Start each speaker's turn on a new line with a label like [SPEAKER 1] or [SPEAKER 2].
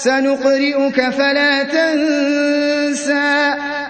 [SPEAKER 1] سنقرئك فلا تنسى.